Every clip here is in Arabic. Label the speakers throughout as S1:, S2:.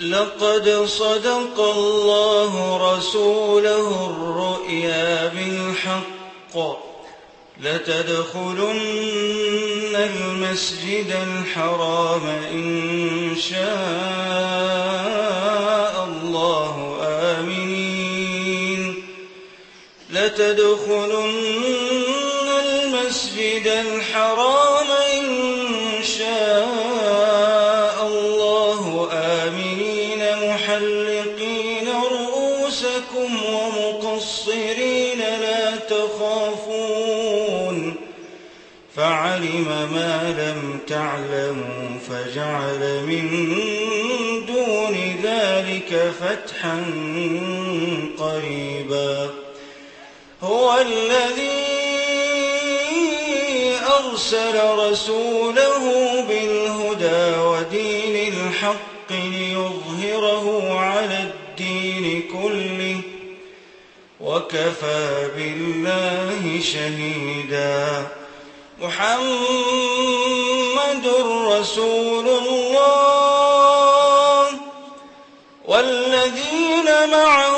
S1: لقد صدق الله رسوله الرؤيا بالحق. لتدخلن المسجد الحرام إن شاء الله آمنين. لتدخلن المسجد الحرام تخافون فعلم ما لم تعلموا فجعل من دون ذلك فتحا قريبا. هو الذي أرسل رسوله وكفى بالله شهيدا. محمد رسول الله والذين معه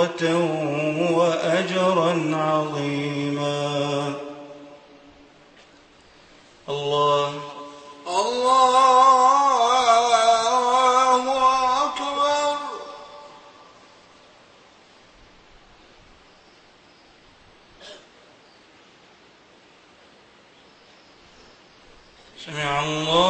S1: مغفرة وأجرا عظيما. الله.
S2: الله أكبر.
S1: سمع الله.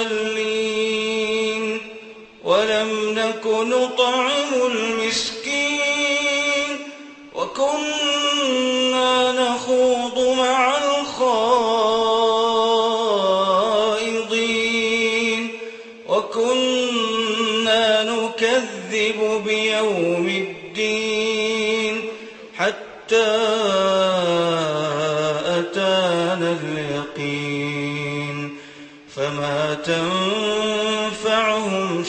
S1: المصلين ولم نك نطعم المسكين وكنا نخوض مع الخائضين وكنا نكذب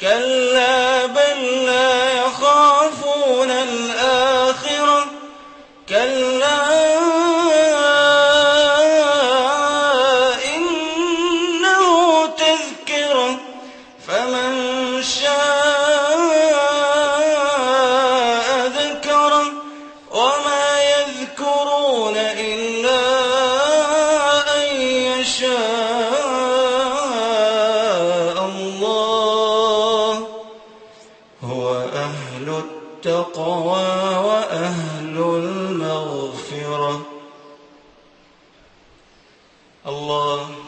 S1: كلا بل لا يخافون الله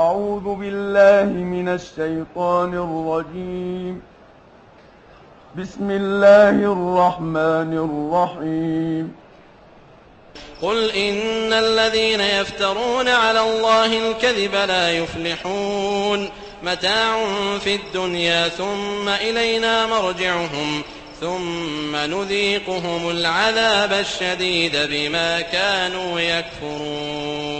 S2: أعوذ بالله من الشيطان الرجيم. بسم الله الرحمن الرحيم.
S3: قل إن الذين يفترون على الله الكذب لا يفلحون. متاع في الدنيا ثم إلينا مرجعهم ثم نذيقهم العذاب الشديد بما كانوا يكفرون.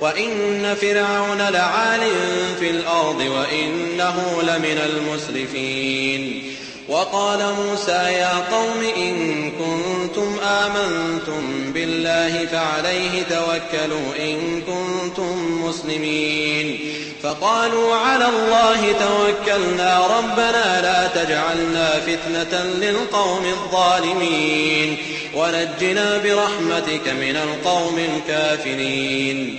S3: وإن فرعون لعال في الأرض وإنه لمن المسرفين وقال موسى يا قوم إن كنتم آمنتم بالله فعليه توكلوا إن كنتم مسلمين فقالوا على الله توكلنا ربنا لا تجعلنا فتنة للقوم الظالمين ونجنا برحمتك من القوم الكافرين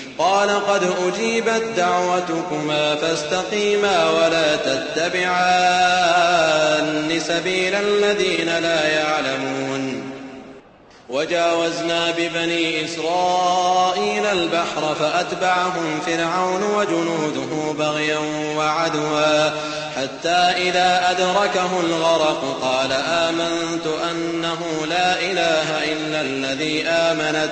S3: قال قد أجيبت دعوتكما فاستقيما ولا تتبعان سبيل الذين لا يعلمون. وجاوزنا ببني إسرائيل البحر فأتبعهم فرعون وجنوده بغيا وعدوا. حتى إذا أدركه الغرق قال آمنت أنه لا إله إلا الذي آمنت.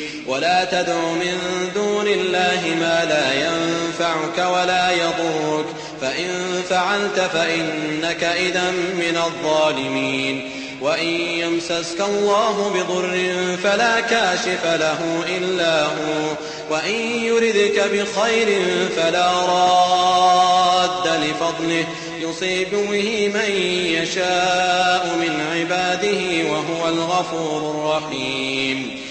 S3: ولا تدع من دون الله ما لا ينفعك ولا يضرك. فإن فعلت فإنك إذا من الظالمين. وإن يمسسك الله بضر فلا كاشف له إلا هو. وإن يردك بخير فلا راد لفضله. يصيب به من يشاء من عباده وهو الغفور الرحيم.